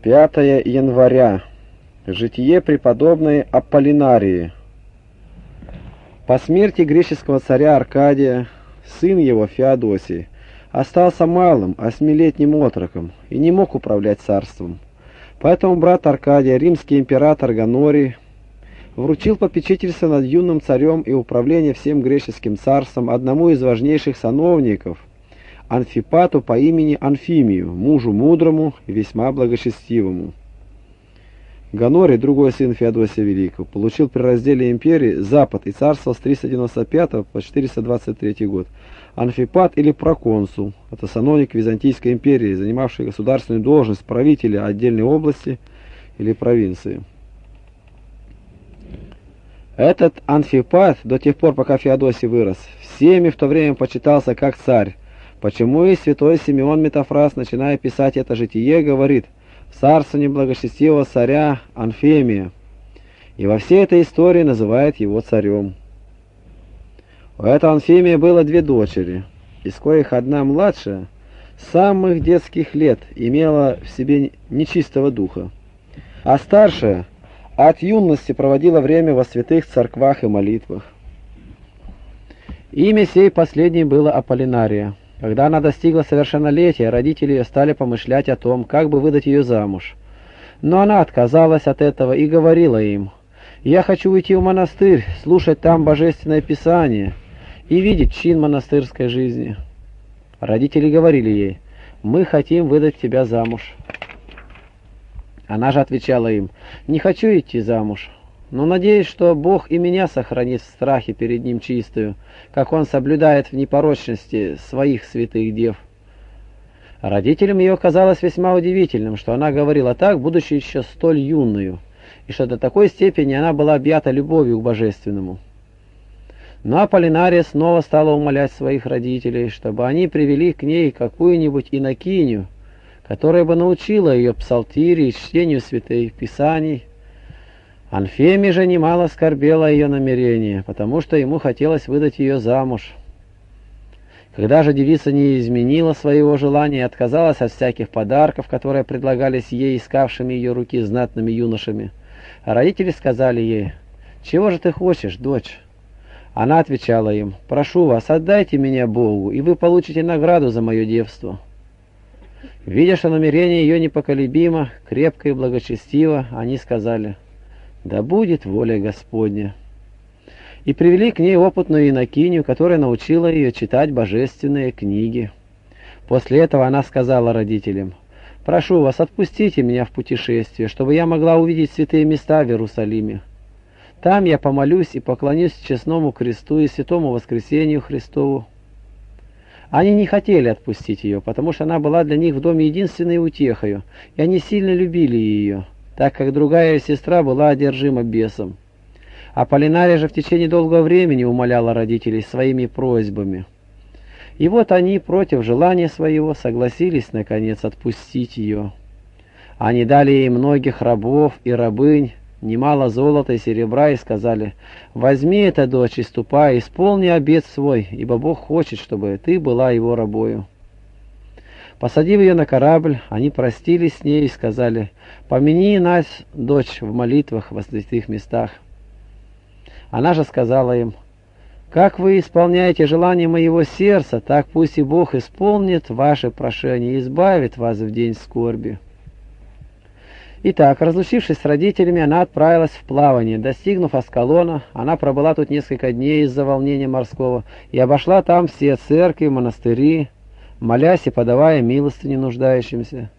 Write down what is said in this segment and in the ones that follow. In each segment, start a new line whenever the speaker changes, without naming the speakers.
5 января. Житие преподобной Аполлинарии. По смерти греческого царя Аркадия, сын его Феодосий, остался малым, осьмилетним отроком и не мог управлять царством. Поэтому брат Аркадия, римский император Ганорий, вручил попечительство над юным царем и управление всем греческим царством одному из важнейших сановников, Анфипату по имени Анфимию, мужу мудрому и весьма благочестивому. Ганорий, другой сын Феодосия Великого, получил при разделе империи Запад и царство с 395 по 423 год. Анфипат или проконсул – это сановник Византийской империи, занимавший государственную должность правителя отдельной области или провинции. Этот Анфипат, до тех пор, пока Феодосий вырос, всеми в то время почитался как царь, Почему и святой Симеон Метафраз, начиная писать это житие, говорит «В царство неблагочестивого царя Анфемия», и во всей этой истории называет его царем. У этого Анфемия было две дочери, из коих одна младшая, с самых детских лет имела в себе нечистого духа, а старшая от юности проводила время во святых церквах и молитвах. Имя сей последней было Аполлинария. Когда она достигла совершеннолетия, родители стали помышлять о том, как бы выдать ее замуж. Но она отказалась от этого и говорила им, «Я хочу уйти в монастырь, слушать там божественное писание и видеть чин монастырской жизни». Родители говорили ей, «Мы хотим выдать тебя замуж». Она же отвечала им, «Не хочу идти замуж, но надеюсь, что Бог и меня сохранит в страхе перед Ним чистую, как Он соблюдает в непорочности своих святых дев. Родителям ее казалось весьма удивительным, что она говорила так, будучи еще столь юную, и что до такой степени она была объята любовью к Божественному. Но Аполлинария снова стала умолять своих родителей, чтобы они привели к ней какую-нибудь инокиню, которая бы научила ее псалтире и чтению святых писаний, Анфемия же немало скорбела о ее намерении, потому что ему хотелось выдать ее замуж. Когда же девица не изменила своего желания и отказалась от всяких подарков, которые предлагались ей искавшими ее руки знатными юношами, родители сказали ей, «Чего же ты хочешь, дочь?» Она отвечала им, «Прошу вас, отдайте меня Богу, и вы получите награду за мое девство». Видя, что намерение ее непоколебимо, крепко и благочестиво, они сказали, — да будет воля Господня. И привели к ней опытную инокиню, которая научила ее читать божественные книги. После этого она сказала родителям, «Прошу вас, отпустите меня в путешествие, чтобы я могла увидеть святые места в Иерусалиме. Там я помолюсь и поклонюсь честному кресту и святому воскресению Христову». Они не хотели отпустить ее, потому что она была для них в доме единственной утехою, и они сильно любили ее так как другая сестра была одержима бесом. Аполлинария же в течение долгого времени умоляла родителей своими просьбами. И вот они против желания своего согласились, наконец, отпустить ее. Они дали ей многих рабов и рабынь, немало золота и серебра, и сказали, «Возьми это, дочь, и ступай, исполни обет свой, ибо Бог хочет, чтобы ты была его рабою». Посадив ее на корабль, они простились с ней и сказали, «Помяни нас, дочь, в молитвах во святых местах». Она же сказала им, «Как вы исполняете желание моего сердца, так пусть и Бог исполнит ваше прошение и избавит вас в день скорби». Итак, разлучившись с родителями, она отправилась в плавание. Достигнув Аскалона, она пробыла тут несколько дней из-за волнения морского и обошла там все церкви, монастыри, молясь и подавая милостыни нуждающимся.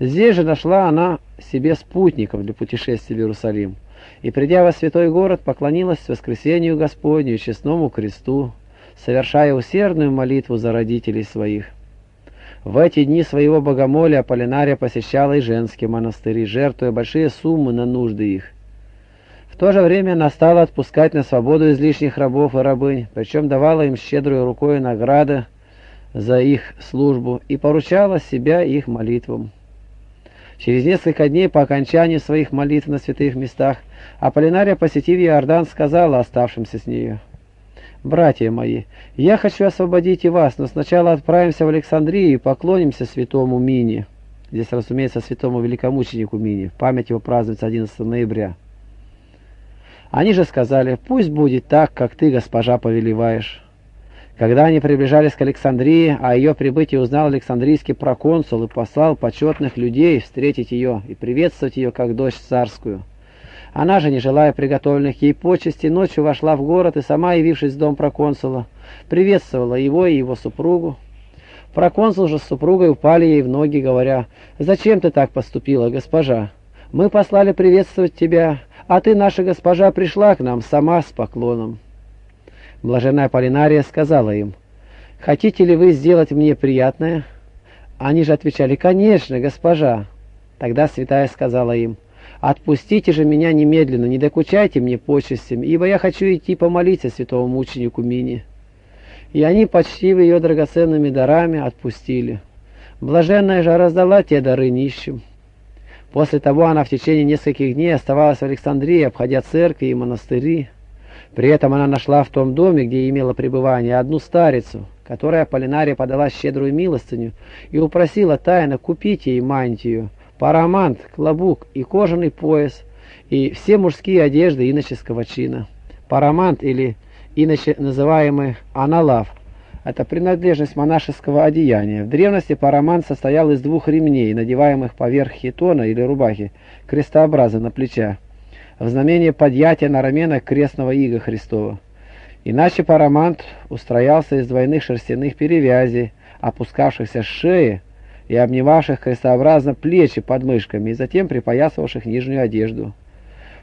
Здесь же нашла она себе спутников для путешествия в Иерусалим, и, придя во святой город, поклонилась воскресению Господню и честному кресту, совершая усердную молитву за родителей своих. В эти дни своего богомолия Аполлинария посещала и женские монастыри, жертвуя большие суммы на нужды их. В то же время она стала отпускать на свободу излишних рабов и рабынь, причем давала им щедрой рукой награды за их службу и поручала себя их молитвам. Через несколько дней по окончании своих молитв на святых местах Аполлинария, посетив Иордан, сказала оставшимся с нею, «Братья мои, я хочу освободить и вас, но сначала отправимся в Александрию и поклонимся святому Мине». Здесь, разумеется, святому великомученику Мини. Память его празднуется 11 ноября. Они же сказали, пусть будет так, как ты, госпожа, повелеваешь. Когда они приближались к Александрии, о ее прибытии узнал Александрийский проконсул и послал почетных людей встретить ее и приветствовать ее как дочь царскую. Она же, не желая приготовленных ей почестей, ночью вошла в город и сама, явившись в дом проконсула, приветствовала его и его супругу. Проконсул же с супругой упали ей в ноги, говоря, «Зачем ты так поступила, госпожа? Мы послали приветствовать тебя, а ты, наша госпожа, пришла к нам сама с поклоном». Блаженная Полинария сказала им, «Хотите ли вы сделать мне приятное?» Они же отвечали, «Конечно, госпожа». Тогда святая сказала им, «Отпустите же меня немедленно, не докучайте мне почестями, ибо я хочу идти помолиться святому мученику Мини». И они, почтив ее драгоценными дарами, отпустили. Блаженная же раздала те дары нищим. После того она в течение нескольких дней оставалась в Александрии, обходя церкви и монастыри. При этом она нашла в том доме, где имела пребывание, одну старицу, которая Полинария подала щедрую милостыню и упросила тайно купить ей мантию, парамант, клобук и кожаный пояс, и все мужские одежды иноческого чина. Парамант или иначе называемый аналав – это принадлежность монашеского одеяния. В древности парамант состоял из двух ремней, надеваемых поверх хитона или рубахи, крестообраза на плечах в знамение подъятия на раменах крестного ига Христова. Иначе парамант устроялся из двойных шерстяных перевязей, опускавшихся с шеи и обнимавших крестообразно плечи под мышками и затем припоясывавших нижнюю одежду.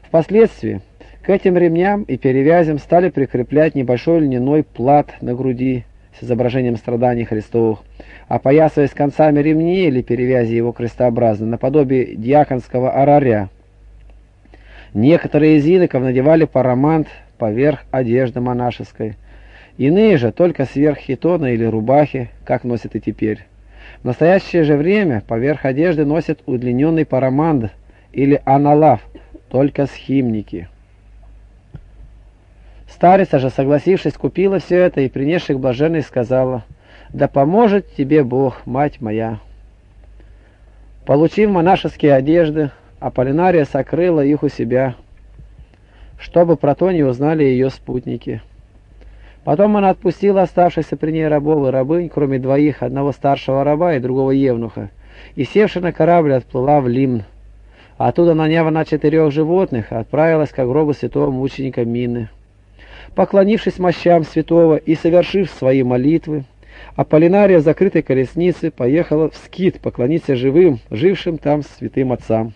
Впоследствии к этим ремням и перевязям стали прикреплять небольшой льняной плат на груди с изображением страданий Христовых, опоясываясь концами ремней или перевязи его крестообразно, наподобие диаконского араря. Некоторые из иноков надевали парамант поверх одежды монашеской. Иные же только сверх хитона или рубахи, как носят и теперь. В настоящее же время поверх одежды носят удлиненный парамант или аналав, только схимники. Старица же, согласившись, купила все это и, принесших блаженной, сказала, «Да поможет тебе Бог, мать моя». Получив монашеские одежды, Аполлинария сокрыла их у себя, чтобы про то не узнали ее спутники. Потом она отпустила оставшихся при ней рабов и рабынь, кроме двоих, одного старшего раба и другого евнуха, и, севши на корабль, отплыла в Лимн. Оттуда, наняв на четырех животных, отправилась к гробу святого мученика Мины. Поклонившись мощам святого и совершив свои молитвы, Аполлинария закрытой колеснице поехала в Скит поклониться живым, жившим там святым отцам.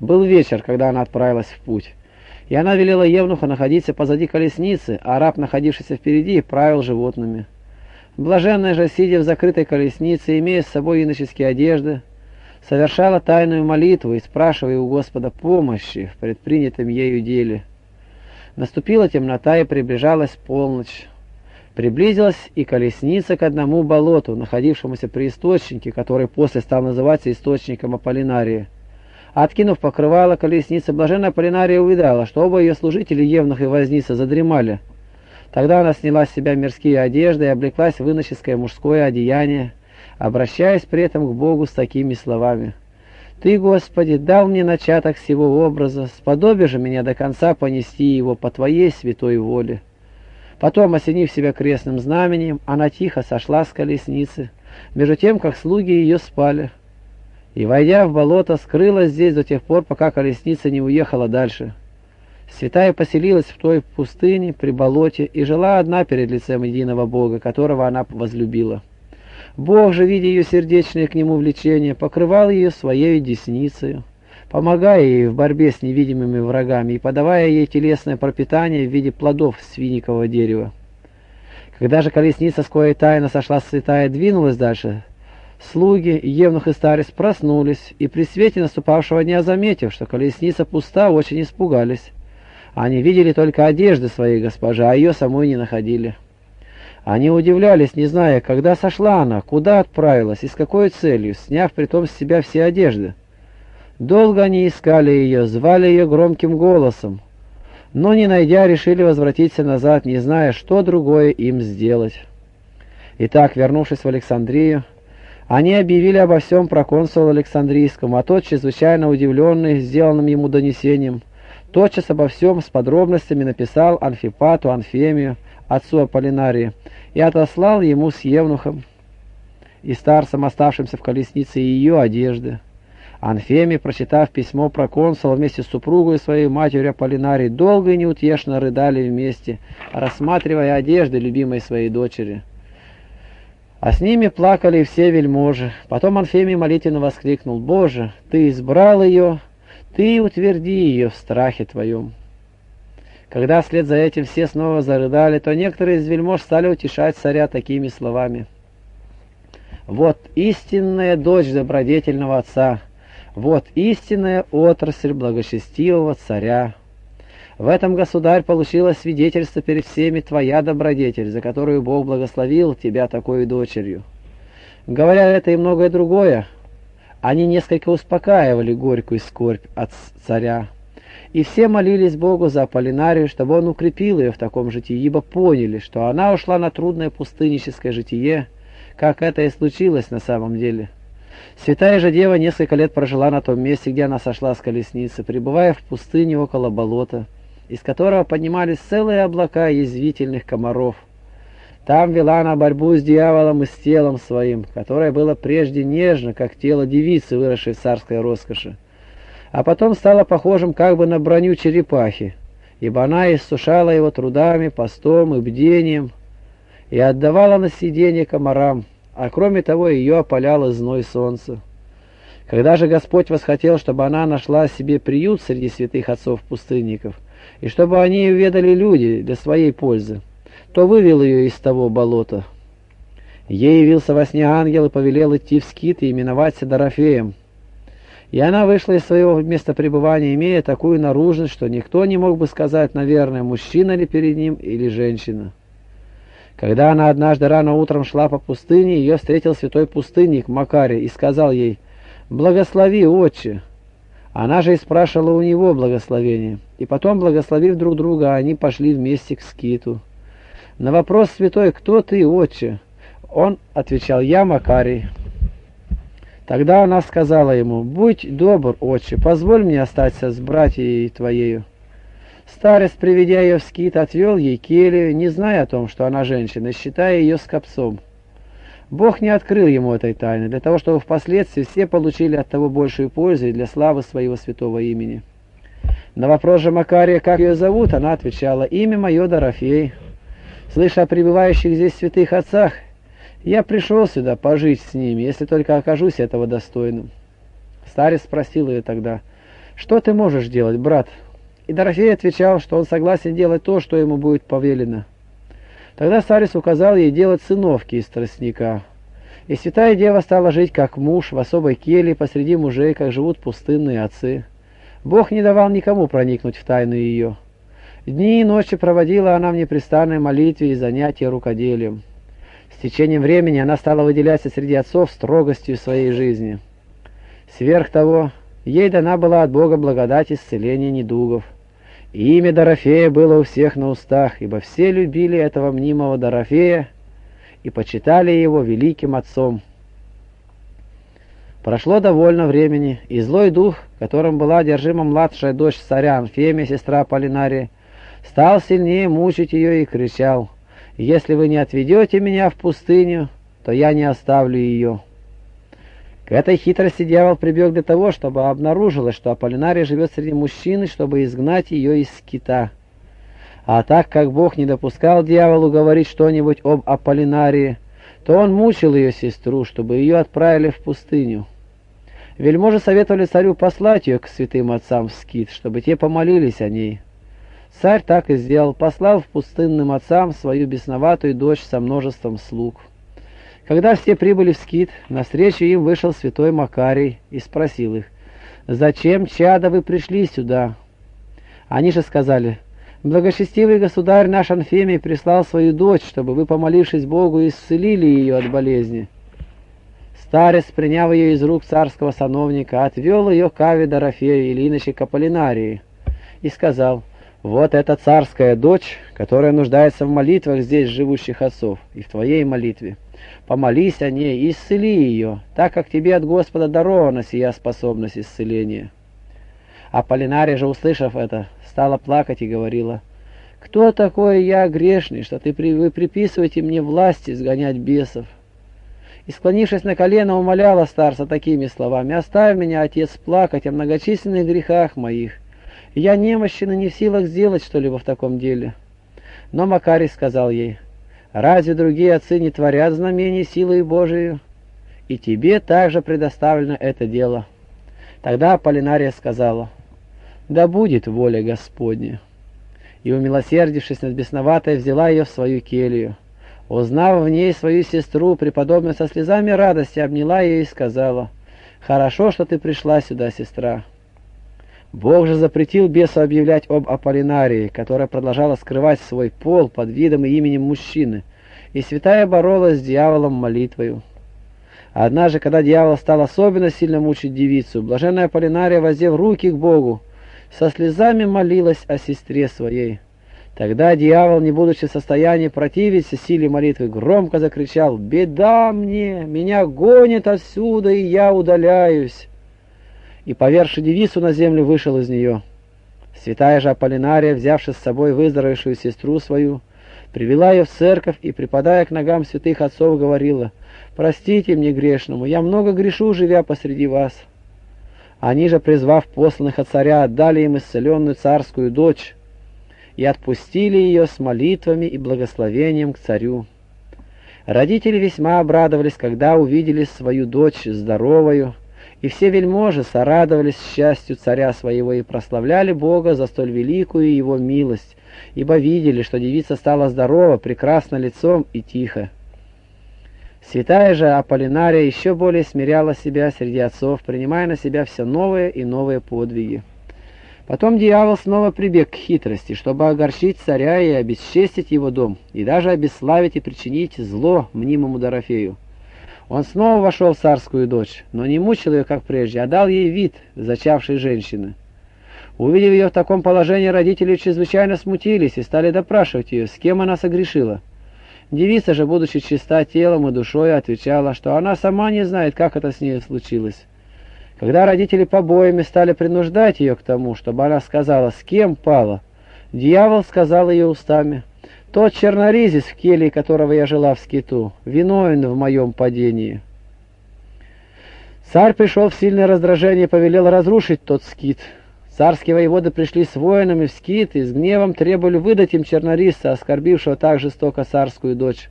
Был вечер, когда она отправилась в путь. И она велела Евнуху находиться позади колесницы, а раб, находившийся впереди, правил животными. Блаженная же, сидя в закрытой колеснице, имея с собой иноческие одежды, совершала тайную молитву и спрашивая у Господа помощи в предпринятом ею деле. Наступила темнота и приближалась полночь. Приблизилась и колесница к одному болоту, находившемуся при источнике, который после стал называться источником Аполлинария. Откинув покрывало колесницы, блаженная Полинария увидала, что оба ее служители, Евнух и Возница, задремали. Тогда она сняла с себя мирские одежды и облеклась в иноческое мужское одеяние, обращаясь при этом к Богу с такими словами. «Ты, Господи, дал мне начаток всего образа, сподоби же меня до конца понести его по Твоей святой воле». Потом, осенив себя крестным знаменем, она тихо сошла с колесницы, между тем, как слуги ее спали и, войдя в болото, скрылась здесь до тех пор, пока колесница не уехала дальше. Святая поселилась в той пустыне при болоте и жила одна перед лицем единого Бога, которого она возлюбила. Бог же, видя ее сердечное к нему влечение, покрывал ее своей десницей, помогая ей в борьбе с невидимыми врагами и подавая ей телесное пропитание в виде плодов свиникового дерева. Когда же колесница, с коей тайно сошла святая, двинулась дальше, Слуги, Евнух и старец проснулись, и при свете наступавшего дня, заметив, что колесница пуста, очень испугались. Они видели только одежды своей госпожи, а ее самой не находили. Они удивлялись, не зная, когда сошла она, куда отправилась и с какой целью, сняв притом с себя все одежды. Долго они искали ее, звали ее громким голосом, но, не найдя, решили возвратиться назад, не зная, что другое им сделать. Итак, вернувшись в Александрию, Они объявили обо всем проконсулу Александрийскому, а тот, чрезвычайно удивленный сделанным ему донесением, тотчас обо всем с подробностями написал Анфипату, Анфемию, отцу Аполлинарии, и отослал ему с Евнухом и старцем, оставшимся в колеснице, ее одежды. Анфемий, прочитав письмо проконсула вместе с супругой своей матерью Аполлинарий, долго и неутешно рыдали вместе, рассматривая одежды любимой своей дочери. А с ними плакали все вельможи. Потом Анфемий молитвенно воскликнул, «Боже, Ты избрал ее, Ты утверди ее в страхе Твоем». Когда вслед за этим все снова зарыдали, то некоторые из вельмож стали утешать царя такими словами. «Вот истинная дочь добродетельного отца, вот истинная отрасль благочестивого царя». В этом, государь, получила свидетельство перед всеми твоя добродетель, за которую Бог благословил тебя такой дочерью. Говоря это и многое другое, они несколько успокаивали горькую скорбь от царя. И все молились Богу за Аполлинарию, чтобы он укрепил ее в таком житии, ибо поняли, что она ушла на трудное пустынническое житие, как это и случилось на самом деле. Святая же Дева несколько лет прожила на том месте, где она сошла с колесницы, пребывая в пустыне около болота, из которого поднимались целые облака язвительных комаров. Там вела она борьбу с дьяволом и с телом своим, которое было прежде нежно, как тело девицы, выросшей в царской роскоши, а потом стало похожим как бы на броню черепахи, ибо она иссушала его трудами, постом и бдением, и отдавала на сиденье комарам, а кроме того ее опаляло зной солнца. Когда же Господь восхотел, чтобы она нашла себе приют среди святых отцов-пустынников, и чтобы они уведали люди для своей пользы, то вывел ее из того болота. Ей явился во сне ангел и повелел идти в скит и именоваться Дорофеем. И она вышла из своего места пребывания, имея такую наружность, что никто не мог бы сказать, наверное, мужчина ли перед ним или женщина. Когда она однажды рано утром шла по пустыне, ее встретил святой пустынник Макарий и сказал ей, «Благослови, отче!» Она же и спрашивала у него благословения. И потом, благословив друг друга, они пошли вместе к скиту. На вопрос святой «Кто ты, отче?» Он отвечал «Я Макарий». Тогда она сказала ему «Будь добр, отче, позволь мне остаться с братьей твоею». Старец, приведя ее в скит, отвел ей келью, не зная о том, что она женщина, считая ее скопцом. Бог не открыл ему этой тайны, для того, чтобы впоследствии все получили от того большую пользу и для славы своего святого имени. На вопрос же Макария, как ее зовут, она отвечала, «Имя мое Дорофей. Слыша о пребывающих здесь святых отцах, я пришел сюда пожить с ними, если только окажусь этого достойным». Старец спросил ее тогда, «Что ты можешь делать, брат?» И Дорофей отвечал, что он согласен делать то, что ему будет повелено. Тогда старец указал ей делать сыновки из тростника. И святая дева стала жить как муж в особой келье посреди мужей, как живут пустынные отцы. Бог не давал никому проникнуть в тайну ее. Дни и ночи проводила она в непрестанной молитве и занятия рукоделием. С течением времени она стала выделяться среди отцов строгостью своей жизни. Сверх того, ей дана была от Бога благодать исцеления недугов. И имя Дорофея было у всех на устах, ибо все любили этого мнимого Дорофея и почитали его великим отцом. Прошло довольно времени, и злой дух, которым была одержима младшая дочь царя Анфемия, сестра Полинария, стал сильнее мучить ее и кричал, «Если вы не отведете меня в пустыню, то я не оставлю ее». К этой хитрости дьявол прибег для того, чтобы обнаружилось, что Аполлинария живет среди мужчин, чтобы изгнать ее из скита. А так как Бог не допускал дьяволу говорить что-нибудь об Аполлинарии, то он мучил ее сестру, чтобы ее отправили в пустыню. Вельможи советовали царю послать ее к святым отцам в скит, чтобы те помолились о ней. Царь так и сделал, послал в пустынным отцам свою бесноватую дочь со множеством слуг. Когда все прибыли в скит, навстречу им вышел святой Макарий и спросил их, «Зачем, чада, вы пришли сюда?» Они же сказали, «Благочестивый государь наш Анфемий прислал свою дочь, чтобы вы, помолившись Богу, исцелили ее от болезни». Старец, приняв ее из рук царского сановника, отвел ее к Аве Дорофею или иначе к Аполлинарии и сказал, «Вот эта царская дочь, которая нуждается в молитвах здесь живущих отцов и в твоей молитве». Помолись о ней и исцели ее, так как тебе от Господа дарована сия способность исцеления». А Полинария же, услышав это, стала плакать и говорила, «Кто такой я грешный, что ты, вы приписываете мне власть изгонять бесов?» И, склонившись на колено, умоляла старца такими словами, «Оставь меня, отец, плакать о многочисленных грехах моих. Я немощен и не в силах сделать что-либо в таком деле». Но Макарий сказал ей, «Разве другие отцы не творят знамений силой Божией? И тебе также предоставлено это дело». Тогда Полинария сказала, да будет воля Господня. И, умилосердившись над бесноватой, взяла ее в свою келью. Узнав в ней свою сестру, преподобная со слезами радости обняла ее и сказала, «Хорошо, что ты пришла сюда, сестра». Бог же запретил бесу объявлять об Аполлинарии, которая продолжала скрывать свой пол под видом и именем мужчины, и святая боролась с дьяволом молитвою. Однажды, когда дьявол стал особенно сильно мучить девицу, блаженная Аполлинария, воздев руки к Богу, со слезами молилась о сестре своей. Тогда дьявол, не будучи в состоянии противиться силе молитвы, громко закричал «Беда мне! Меня гонит отсюда, и я удаляюсь!» И, поверши девицу на землю, вышел из нее. Святая же Аполлинария, взявши с собой выздоровевшую сестру свою, привела ее в церковь и, припадая к ногам святых отцов, говорила «Простите мне грешному, я много грешу, живя посреди вас». Они же, призвав посланных от царя, отдали им исцеленную царскую дочь и отпустили ее с молитвами и благословением к царю. Родители весьма обрадовались, когда увидели свою дочь здоровою, и все вельможи сорадовались счастью царя своего и прославляли Бога за столь великую его милость, ибо видели, что девица стала здорова, прекрасна лицом и тихо. Святая же Аполлинария еще более смиряла себя среди отцов, принимая на себя все новые и новые подвиги. Потом дьявол снова прибег к хитрости, чтобы огорчить царя и обесчестить его дом, и даже обесславить и причинить зло мнимому Дорофею. Он снова вошел в царскую дочь, но не мучил ее, как прежде, а дал ей вид зачавшей женщины. Увидев ее в таком положении, родители чрезвычайно смутились и стали допрашивать ее, с кем она согрешила. Девица же, будучи чиста телом и душой, отвечала, что она сама не знает, как это с ней случилось. Когда родители побоями стали принуждать ее к тому, чтобы она сказала, с кем пала, дьявол сказал ее устами, «Тот черноризис, в келье которого я жила в скиту, виновен в моем падении». Царь пришел в сильное раздражение и повелел разрушить тот скит, Царские воеводы пришли с воинами в скит и с гневом требовали выдать им чернорисца, оскорбившего так жестоко царскую дочь.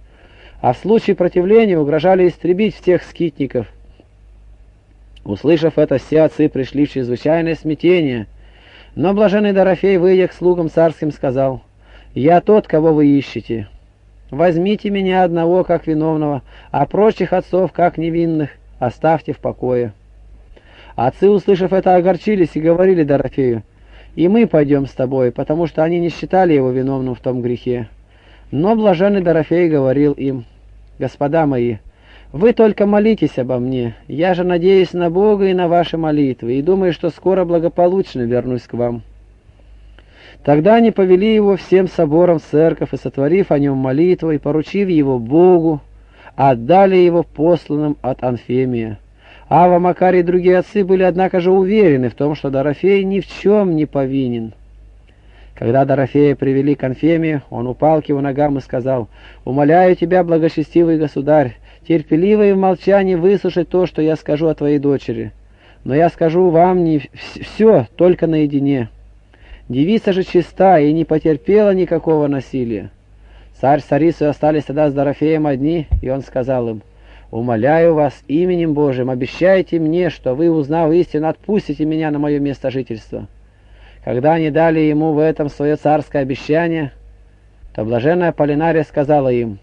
А в случае противления угрожали истребить всех скитников. Услышав это, все отцы пришли в чрезвычайное смятение. Но блаженный Дорофей, выйдя к слугам царским, сказал, «Я тот, кого вы ищете. Возьмите меня одного, как виновного, а прочих отцов, как невинных, оставьте в покое». Отцы, услышав это, огорчились и говорили Дорофею, «И мы пойдем с тобой, потому что они не считали его виновным в том грехе». Но блаженный Дорофей говорил им, «Господа мои, вы только молитесь обо мне, я же надеюсь на Бога и на ваши молитвы, и думаю, что скоро благополучно вернусь к вам». Тогда они повели его всем собором церковь, и, сотворив о нем молитву, и поручив его Богу, отдали его посланным от Анфемия. Ава, Макарий и другие отцы были, однако же, уверены в том, что Дорофей ни в чем не повинен. Когда Дорофея привели к Анфемию, он упал к его ногам и сказал, «Умоляю тебя, благочестивый государь, терпеливо и в молчании выслушать то, что я скажу о твоей дочери. Но я скажу вам не все, только наедине. Девица же чиста и не потерпела никакого насилия». Царь с Арисой остались тогда с Дорофеем одни, и он сказал им, Умоляю вас именем Божьим, обещайте мне, что вы, узнав истину, отпустите меня на мое место жительства. Когда они дали ему в этом свое царское обещание, то блаженная Полинария сказала им,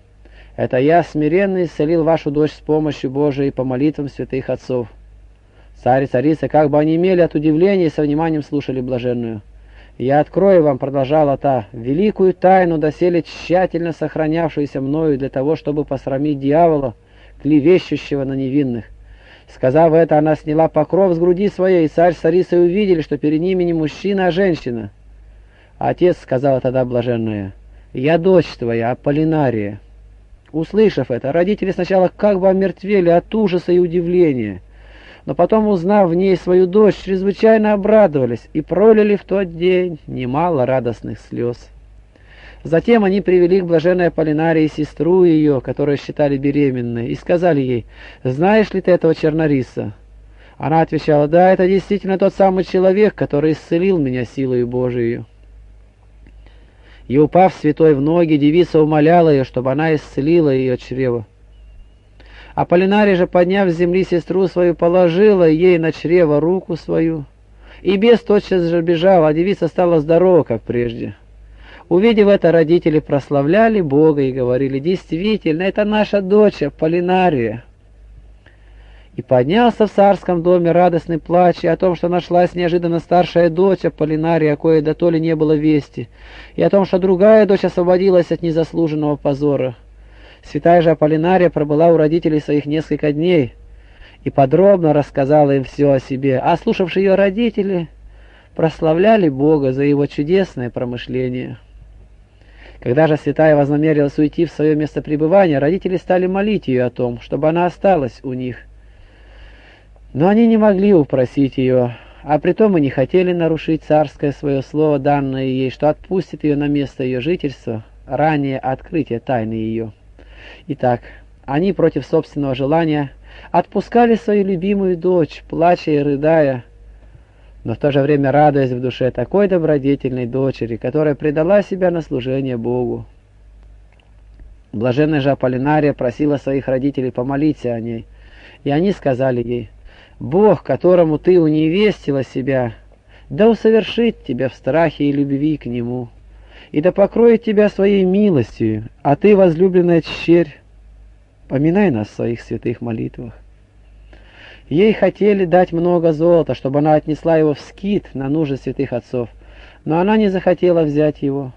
«Это я смиренно исцелил вашу дочь с помощью Божией и по молитвам святых отцов». Царь и царица, как бы они имели от удивления и со вниманием слушали блаженную. «Я открою вам», — продолжала та, — «великую тайну, доселе тщательно сохранявшуюся мною для того, чтобы посрамить дьявола, клевещущего на невинных. Сказав это, она сняла покров с груди своей, и царь с царицей увидели, что перед ними не мужчина, а женщина. Отец сказал тогда блаженная, «Я дочь твоя, Аполлинария». Услышав это, родители сначала как бы омертвели от ужаса и удивления, но потом, узнав в ней свою дочь, чрезвычайно обрадовались и пролили в тот день немало радостных слез. Затем они привели к блаженной Аполлинарии сестру ее, которую считали беременной, и сказали ей, «Знаешь ли ты этого чернориса?» Она отвечала, «Да, это действительно тот самый человек, который исцелил меня силой Божией». И упав святой в ноги, девица умоляла ее, чтобы она исцелила ее чрево. Аполлинарий же, подняв с земли сестру свою, положила ей на чрево руку свою. И бес тотчас же бежал, а девица стала здорова, как прежде. Увидев это, родители прославляли Бога и говорили, действительно, это наша дочь Аполлинария. И поднялся в царском доме радостный плач и о том, что нашлась неожиданно старшая дочь Аполлинария, кое до то ли не было вести, и о том, что другая дочь освободилась от незаслуженного позора. Святая же Аполлинария пробыла у родителей своих несколько дней и подробно рассказала им все о себе, а слушавшие ее родители прославляли Бога за его чудесное промышление. Когда же святая вознамерилась уйти в свое место пребывания, родители стали молить ее о том, чтобы она осталась у них. Но они не могли упросить ее, а притом и не хотели нарушить царское свое слово, данное ей, что отпустит ее на место ее жительства, ранее открытия тайны ее. Итак, они против собственного желания отпускали свою любимую дочь, плача и рыдая, но в то же время радуясь в душе такой добродетельной дочери, которая предала себя на служение Богу. Блаженная же Аполлинария просила своих родителей помолиться о ней, и они сказали ей, Бог, которому ты уневестила себя, да усовершит тебя в страхе и любви к Нему, и да покроет тебя своей милостью, а ты, возлюбленная черь, поминай нас в своих святых молитвах. Ей хотели дать много золота, чтобы она отнесла его в скит на нужды святых отцов, но она не захотела взять его.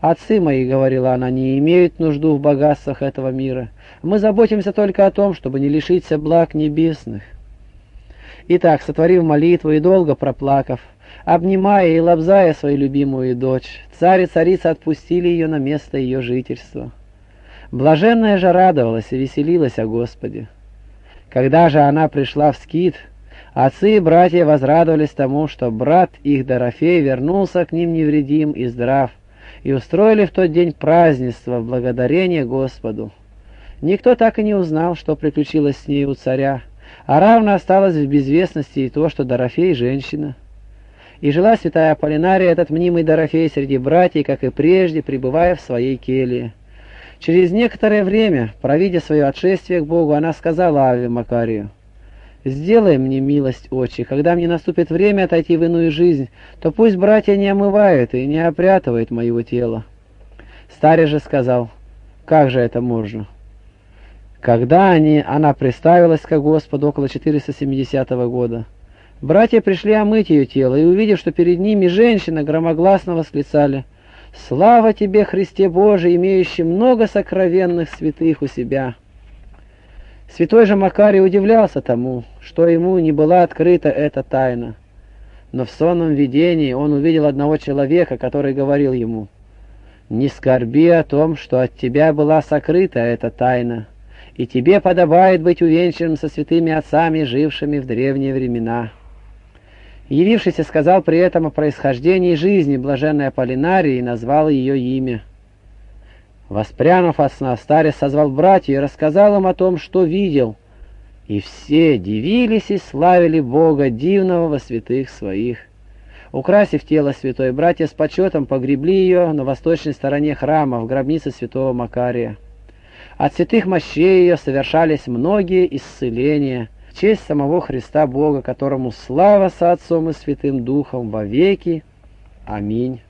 «Отцы мои, — говорила она, — не имеют нужду в богатствах этого мира. Мы заботимся только о том, чтобы не лишиться благ небесных». Итак, сотворив молитву и долго проплакав, обнимая и лобзая свою любимую дочь, царь и царица отпустили ее на место ее жительства. Блаженная же радовалась и веселилась о Господе. Когда же она пришла в скит, отцы и братья возрадовались тому, что брат их Дорофей вернулся к ним невредим и здрав, и устроили в тот день празднество в благодарение Господу. Никто так и не узнал, что приключилось с ней у царя, а равно осталось в безвестности и то, что Дорофей — женщина. И жила святая Аполлинария, этот мнимый Дорофей, среди братьев, как и прежде, пребывая в своей келье. Через некоторое время, провидя свое отшествие к Богу, она сказала Аве Макарию, «Сделай мне милость, отче, когда мне наступит время отойти в иную жизнь, то пусть братья не омывают и не опрятывают моего тела». Старец же сказал, «Как же это можно?» Когда они, она представилась к Господу около 470 года, братья пришли омыть ее тело, и, увидев, что перед ними женщина, громогласно восклицали «Слава тебе, Христе Божий, имеющий много сокровенных святых у себя!» Святой же Макарий удивлялся тому, что ему не была открыта эта тайна. Но в сонном видении он увидел одного человека, который говорил ему, «Не скорби о том, что от тебя была сокрыта эта тайна» и тебе подобает быть увенчанным со святыми отцами, жившими в древние времена». Явившийся сказал при этом о происхождении жизни блаженной Аполлинарии и назвал ее имя. Воспрянув от сна, старец созвал братьев и рассказал им о том, что видел, и все дивились и славили Бога, дивного во святых своих. Украсив тело святой, братья с почетом погребли ее на восточной стороне храма, в гробнице святого Макария. От святых мощей ее совершались многие исцеления в честь самого Христа Бога, которому слава со Отцом и Святым Духом во веки. Аминь.